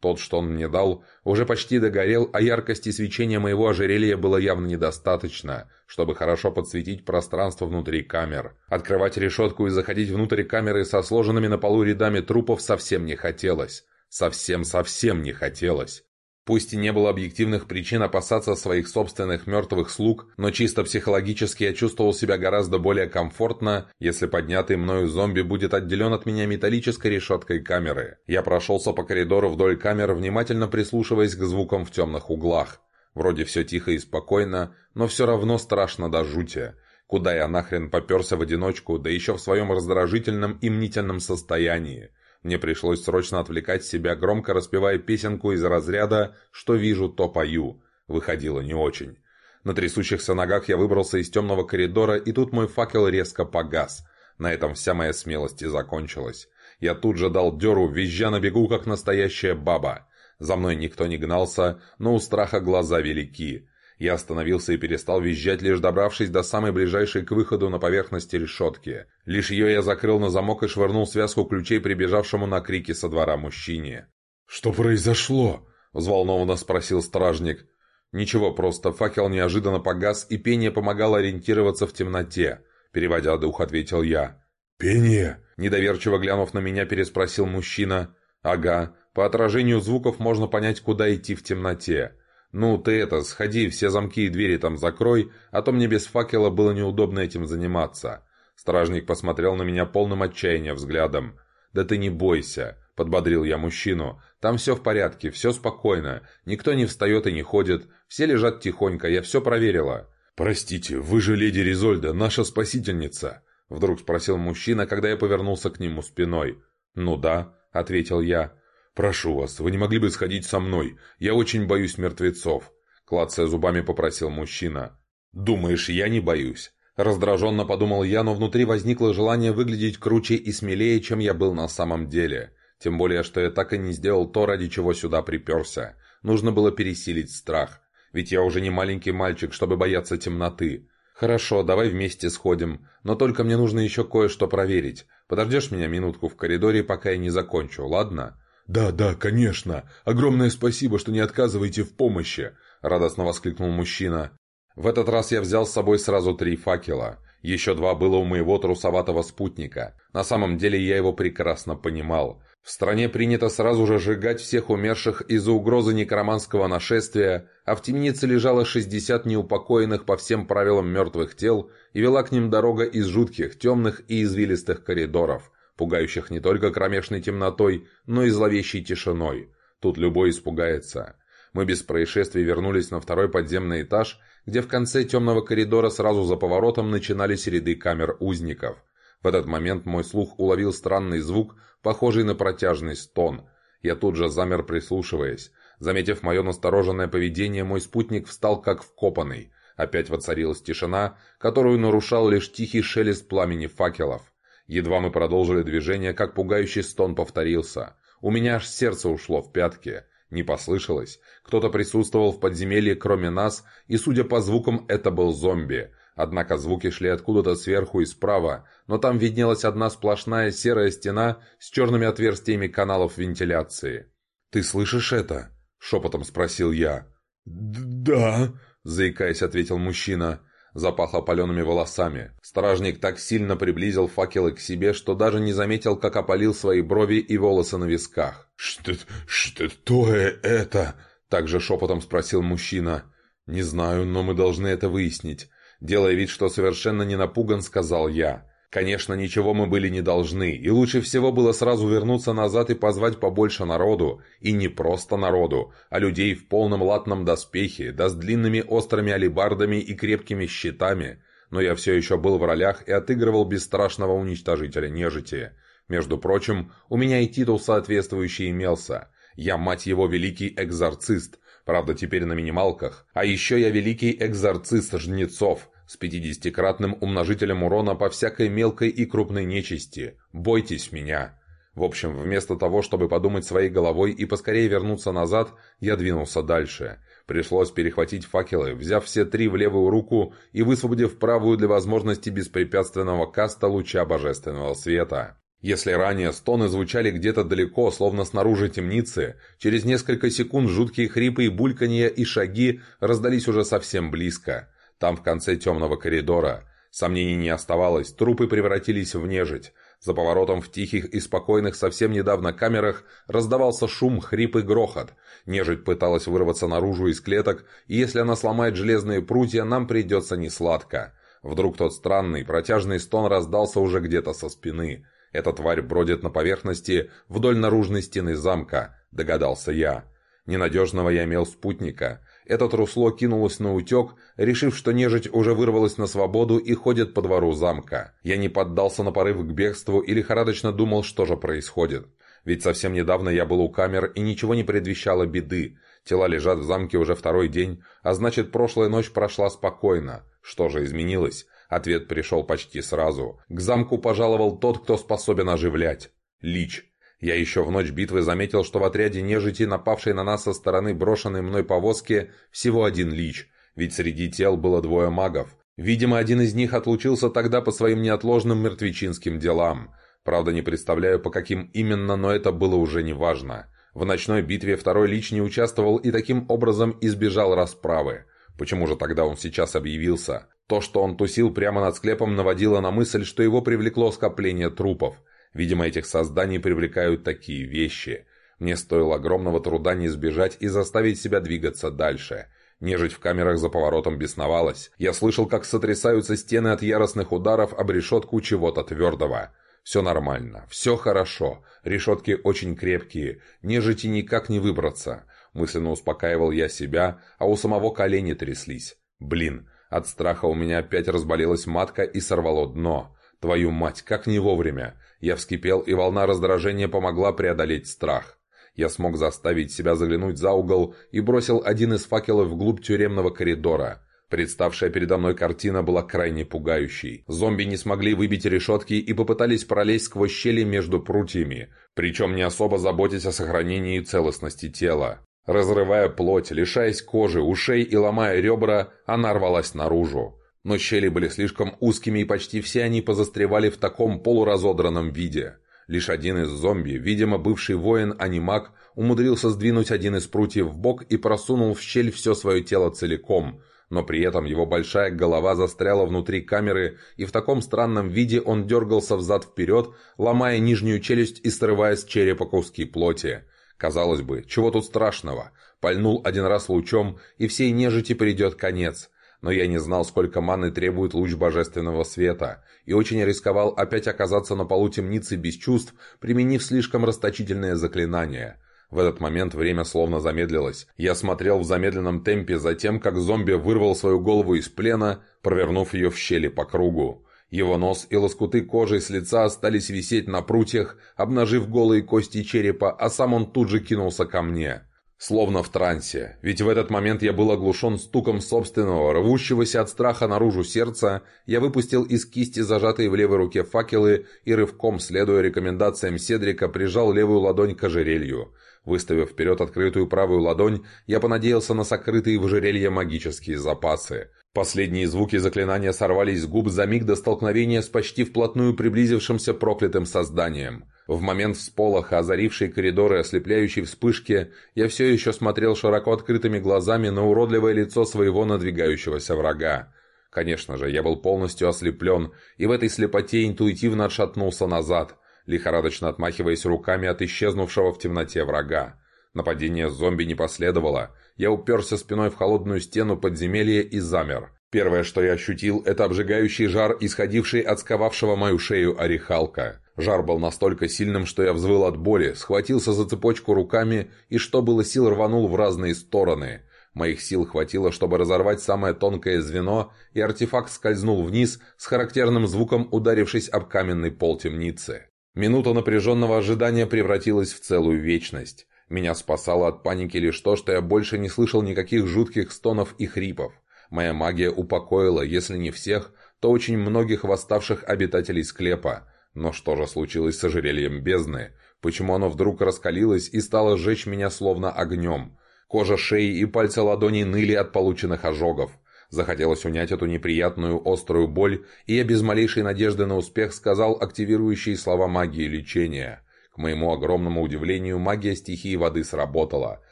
Тот, что он мне дал, уже почти догорел, а яркости свечения моего ожерелья было явно недостаточно, чтобы хорошо подсветить пространство внутри камер. Открывать решетку и заходить внутрь камеры со сложенными на полу рядами трупов совсем не хотелось. Совсем-совсем не хотелось. Пусть и не было объективных причин опасаться своих собственных мертвых слуг, но чисто психологически я чувствовал себя гораздо более комфортно, если поднятый мною зомби будет отделен от меня металлической решеткой камеры. Я прошелся по коридору вдоль камер, внимательно прислушиваясь к звукам в темных углах. Вроде все тихо и спокойно, но все равно страшно до жути. Куда я нахрен поперся в одиночку, да еще в своем раздражительном и мнительном состоянии. Мне пришлось срочно отвлекать себя, громко распевая песенку из разряда «Что вижу, то пою». Выходило не очень. На трясущихся ногах я выбрался из темного коридора, и тут мой факел резко погас. На этом вся моя смелость и закончилась. Я тут же дал дёру, визжа на бегу, как настоящая баба. За мной никто не гнался, но у страха глаза велики. Я остановился и перестал визжать, лишь добравшись до самой ближайшей к выходу на поверхности решетки. Лишь ее я закрыл на замок и швырнул связку ключей прибежавшему на крики со двора мужчине. «Что произошло?» – взволнованно спросил стражник. «Ничего, просто факел неожиданно погас, и пение помогало ориентироваться в темноте», – переводя дух, ответил я. «Пение?» – недоверчиво глянув на меня, переспросил мужчина. «Ага, по отражению звуков можно понять, куда идти в темноте». «Ну, ты это, сходи, все замки и двери там закрой, а то мне без факела было неудобно этим заниматься». Стражник посмотрел на меня полным отчаяния взглядом. «Да ты не бойся», — подбодрил я мужчину. «Там все в порядке, все спокойно. Никто не встает и не ходит. Все лежат тихонько, я все проверила». «Простите, вы же леди Ризольда, наша спасительница?» Вдруг спросил мужчина, когда я повернулся к нему спиной. «Ну да», — ответил я. «Прошу вас, вы не могли бы сходить со мной? Я очень боюсь мертвецов», — клацая зубами попросил мужчина. «Думаешь, я не боюсь?» Раздраженно подумал я, но внутри возникло желание выглядеть круче и смелее, чем я был на самом деле. Тем более, что я так и не сделал то, ради чего сюда приперся. Нужно было пересилить страх. Ведь я уже не маленький мальчик, чтобы бояться темноты. «Хорошо, давай вместе сходим. Но только мне нужно еще кое-что проверить. Подождешь меня минутку в коридоре, пока я не закончу, ладно?» «Да, да, конечно. Огромное спасибо, что не отказываете в помощи!» — радостно воскликнул мужчина. В этот раз я взял с собой сразу три факела. Еще два было у моего трусоватого спутника. На самом деле я его прекрасно понимал. В стране принято сразу же сжигать всех умерших из-за угрозы некроманского нашествия, а в темнице лежало 60 неупокоенных по всем правилам мертвых тел и вела к ним дорога из жутких, темных и извилистых коридоров – пугающих не только кромешной темнотой, но и зловещей тишиной. Тут любой испугается. Мы без происшествий вернулись на второй подземный этаж, где в конце темного коридора сразу за поворотом начинались ряды камер узников. В этот момент мой слух уловил странный звук, похожий на протяжный стон. Я тут же замер, прислушиваясь. Заметив мое настороженное поведение, мой спутник встал как вкопанный. Опять воцарилась тишина, которую нарушал лишь тихий шелест пламени факелов. Едва мы продолжили движение, как пугающий стон повторился. У меня аж сердце ушло в пятки. Не послышалось. Кто-то присутствовал в подземелье, кроме нас, и, судя по звукам, это был зомби. Однако звуки шли откуда-то сверху и справа, но там виднелась одна сплошная серая стена с черными отверстиями каналов вентиляции. «Ты слышишь это?» — шепотом спросил я. «Да», — заикаясь, ответил мужчина. Запахло палеными волосами. Стражник так сильно приблизил факелы к себе, что даже не заметил, как опалил свои брови и волосы на висках. «Что... что это?» Также шепотом спросил мужчина. «Не знаю, но мы должны это выяснить». Делая вид, что совершенно не напуган, сказал я. Конечно, ничего мы были не должны, и лучше всего было сразу вернуться назад и позвать побольше народу. И не просто народу, а людей в полном латном доспехе, да с длинными острыми алебардами и крепкими щитами. Но я все еще был в ролях и отыгрывал бесстрашного уничтожителя нежити. Между прочим, у меня и титул соответствующий имелся. Я, мать его, великий экзорцист, правда теперь на минималках. А еще я великий экзорцист жнецов, с 50-кратным умножителем урона по всякой мелкой и крупной нечисти. Бойтесь меня. В общем, вместо того, чтобы подумать своей головой и поскорее вернуться назад, я двинулся дальше. Пришлось перехватить факелы, взяв все три в левую руку и высвободив правую для возможности беспрепятственного каста луча божественного света. Если ранее стоны звучали где-то далеко, словно снаружи темницы, через несколько секунд жуткие хрипы и бульканье и шаги раздались уже совсем близко. Там, в конце темного коридора. Сомнений не оставалось, трупы превратились в нежить. За поворотом в тихих и спокойных совсем недавно камерах раздавался шум, хрип и грохот. Нежить пыталась вырваться наружу из клеток, и если она сломает железные прутья, нам придется несладко. Вдруг тот странный, протяжный стон раздался уже где-то со спины. Эта тварь бродит на поверхности вдоль наружной стены замка, догадался я. Ненадежного я имел спутника. Этот русло кинулось на утек, решив, что нежить уже вырвалась на свободу и ходит по двору замка. Я не поддался на порыв к бегству и лихорадочно думал, что же происходит. Ведь совсем недавно я был у камер и ничего не предвещало беды. Тела лежат в замке уже второй день, а значит прошлая ночь прошла спокойно. Что же изменилось? Ответ пришел почти сразу. К замку пожаловал тот, кто способен оживлять. Лич. Я еще в ночь битвы заметил, что в отряде нежити, напавшей на нас со стороны брошенной мной повозки, всего один лич, ведь среди тел было двое магов. Видимо, один из них отлучился тогда по своим неотложным мертвечинским делам. Правда, не представляю, по каким именно, но это было уже не важно. В ночной битве второй лич не участвовал и таким образом избежал расправы. Почему же тогда он сейчас объявился? То, что он тусил прямо над склепом, наводило на мысль, что его привлекло скопление трупов. Видимо, этих созданий привлекают такие вещи. Мне стоило огромного труда не сбежать и заставить себя двигаться дальше. Нежить в камерах за поворотом бесновалась. Я слышал, как сотрясаются стены от яростных ударов об решетку чего-то твердого. Все нормально, все хорошо, решетки очень крепкие, нежити никак не выбраться. Мысленно успокаивал я себя, а у самого колени тряслись. Блин, от страха у меня опять разболелась матка и сорвало дно. Твою мать, как не вовремя. Я вскипел, и волна раздражения помогла преодолеть страх. Я смог заставить себя заглянуть за угол и бросил один из факелов вглубь тюремного коридора. Представшая передо мной картина была крайне пугающей. Зомби не смогли выбить решетки и попытались пролезть сквозь щели между прутьями, причем не особо заботясь о сохранении целостности тела. Разрывая плоть, лишаясь кожи, ушей и ломая ребра, она рвалась наружу но щели были слишком узкими, и почти все они позастревали в таком полуразодранном виде. Лишь один из зомби, видимо бывший воин, а не маг, умудрился сдвинуть один из прутьев в бок и просунул в щель все свое тело целиком, но при этом его большая голова застряла внутри камеры, и в таком странном виде он дергался взад-вперед, ломая нижнюю челюсть и срывая с черепа куски плоти. Казалось бы, чего тут страшного? Пальнул один раз лучом, и всей нежити придет конец но я не знал, сколько маны требует луч божественного света, и очень рисковал опять оказаться на полу темницы без чувств, применив слишком расточительное заклинание. В этот момент время словно замедлилось. Я смотрел в замедленном темпе за тем, как зомби вырвал свою голову из плена, провернув ее в щели по кругу. Его нос и лоскуты кожи с лица остались висеть на прутьях, обнажив голые кости черепа, а сам он тут же кинулся ко мне. Словно в трансе, ведь в этот момент я был оглушен стуком собственного, рвущегося от страха наружу сердца, я выпустил из кисти зажатые в левой руке факелы и рывком, следуя рекомендациям Седрика, прижал левую ладонь к ожерелью. Выставив вперед открытую правую ладонь, я понадеялся на сокрытые в ожерелье магические запасы. Последние звуки заклинания сорвались с губ за миг до столкновения с почти вплотную приблизившимся проклятым созданием. В момент всполоха, озарившей коридоры ослепляющей вспышки, я все еще смотрел широко открытыми глазами на уродливое лицо своего надвигающегося врага. Конечно же, я был полностью ослеплен, и в этой слепоте интуитивно отшатнулся назад, лихорадочно отмахиваясь руками от исчезнувшего в темноте врага. Нападение зомби не последовало. Я уперся спиной в холодную стену подземелья и замер. Первое, что я ощутил, это обжигающий жар, исходивший от сковавшего мою шею орехалка. Жар был настолько сильным, что я взвыл от боли, схватился за цепочку руками и, что было сил, рванул в разные стороны. Моих сил хватило, чтобы разорвать самое тонкое звено, и артефакт скользнул вниз с характерным звуком, ударившись об каменный пол темницы. Минута напряженного ожидания превратилась в целую вечность. Меня спасало от паники лишь то, что я больше не слышал никаких жутких стонов и хрипов. Моя магия упокоила, если не всех, то очень многих восставших обитателей склепа. Но что же случилось с ожерельем бездны? Почему оно вдруг раскалилось и стало сжечь меня словно огнем? Кожа шеи и пальцы ладоней ныли от полученных ожогов. Захотелось унять эту неприятную острую боль, и я без малейшей надежды на успех сказал активирующие слова магии лечения. К моему огромному удивлению, магия стихии воды сработала.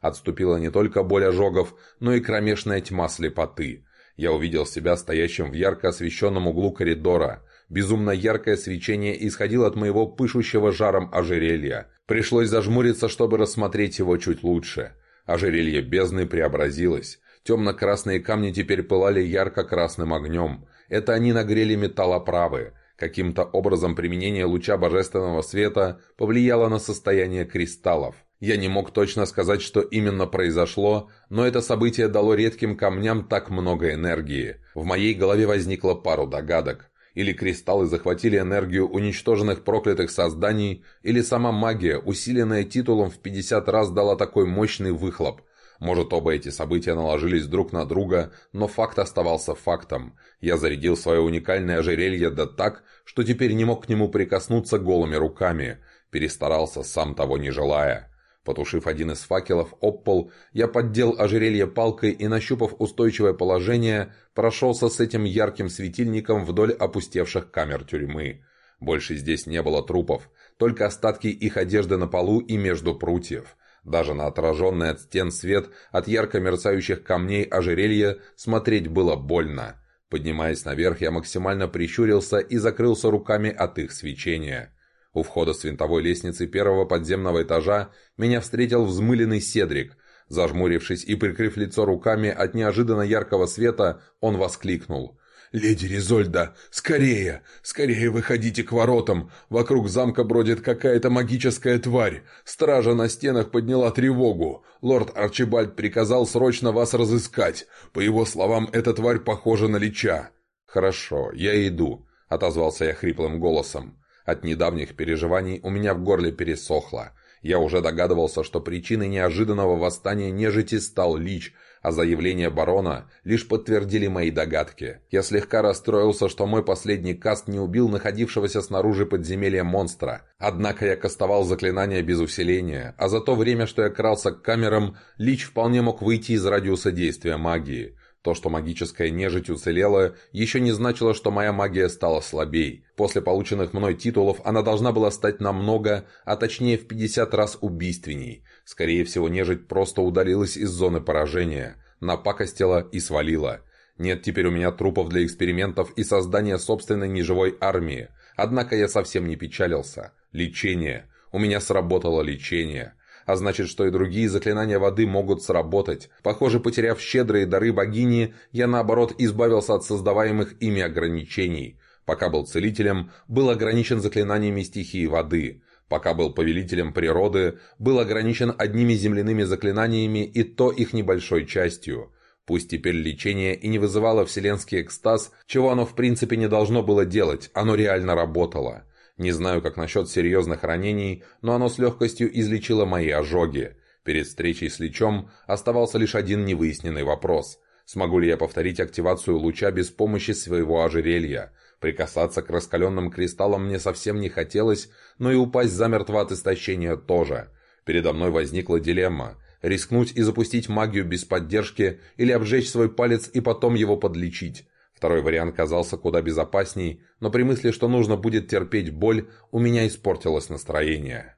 Отступила не только боль ожогов, но и кромешная тьма слепоты. Я увидел себя стоящим в ярко освещенном углу коридора. Безумно яркое свечение исходило от моего пышущего жаром ожерелья. Пришлось зажмуриться, чтобы рассмотреть его чуть лучше. Ожерелье бездны преобразилось. Темно-красные камни теперь пылали ярко-красным огнем. Это они нагрели металлоправы. Каким-то образом применение луча божественного света повлияло на состояние кристаллов. Я не мог точно сказать, что именно произошло, но это событие дало редким камням так много энергии. В моей голове возникло пару догадок. Или кристаллы захватили энергию уничтоженных проклятых созданий, или сама магия, усиленная титулом в 50 раз, дала такой мощный выхлоп. Может, оба эти события наложились друг на друга, но факт оставался фактом. Я зарядил свое уникальное ожерелье да так, что теперь не мог к нему прикоснуться голыми руками. Перестарался, сам того не желая. Потушив один из факелов об пол, я поддел ожерелье палкой и, нащупав устойчивое положение, прошелся с этим ярким светильником вдоль опустевших камер тюрьмы. Больше здесь не было трупов, только остатки их одежды на полу и между прутьев. Даже на отраженный от стен свет от ярко мерцающих камней ожерелья смотреть было больно. Поднимаясь наверх, я максимально прищурился и закрылся руками от их свечения. У входа с винтовой лестницы первого подземного этажа меня встретил взмыленный Седрик. Зажмурившись и прикрыв лицо руками от неожиданно яркого света, он воскликнул. «Леди Ризольда, скорее! Скорее выходите к воротам! Вокруг замка бродит какая-то магическая тварь! Стража на стенах подняла тревогу! Лорд Арчибальд приказал срочно вас разыскать! По его словам, эта тварь похожа на лича!» «Хорошо, я иду», — отозвался я хриплым голосом. От недавних переживаний у меня в горле пересохло. Я уже догадывался, что причиной неожиданного восстания нежити стал Лич, а заявления барона лишь подтвердили мои догадки. Я слегка расстроился, что мой последний каст не убил находившегося снаружи подземелья монстра. Однако я кастовал заклинания без усиления, а за то время, что я крался к камерам, Лич вполне мог выйти из радиуса действия магии. То, что магическая нежить уцелела, еще не значило, что моя магия стала слабей. После полученных мной титулов она должна была стать намного, а точнее в 50 раз убийственней. Скорее всего, нежить просто удалилась из зоны поражения, напакостила и свалила. Нет теперь у меня трупов для экспериментов и создания собственной неживой армии. Однако я совсем не печалился. Лечение. У меня сработало лечение а значит, что и другие заклинания воды могут сработать. Похоже, потеряв щедрые дары богини, я наоборот избавился от создаваемых ими ограничений. Пока был целителем, был ограничен заклинаниями стихии воды. Пока был повелителем природы, был ограничен одними земляными заклинаниями и то их небольшой частью. Пусть теперь лечение и не вызывало вселенский экстаз, чего оно в принципе не должно было делать, оно реально работало. Не знаю, как насчет серьезных ранений, но оно с легкостью излечило мои ожоги. Перед встречей с Личом оставался лишь один невыясненный вопрос. Смогу ли я повторить активацию луча без помощи своего ожерелья? Прикасаться к раскаленным кристаллам мне совсем не хотелось, но и упасть замертво от истощения тоже. Передо мной возникла дилемма – рискнуть и запустить магию без поддержки или обжечь свой палец и потом его подлечить. Второй вариант казался куда безопасней, но при мысли, что нужно будет терпеть боль, у меня испортилось настроение.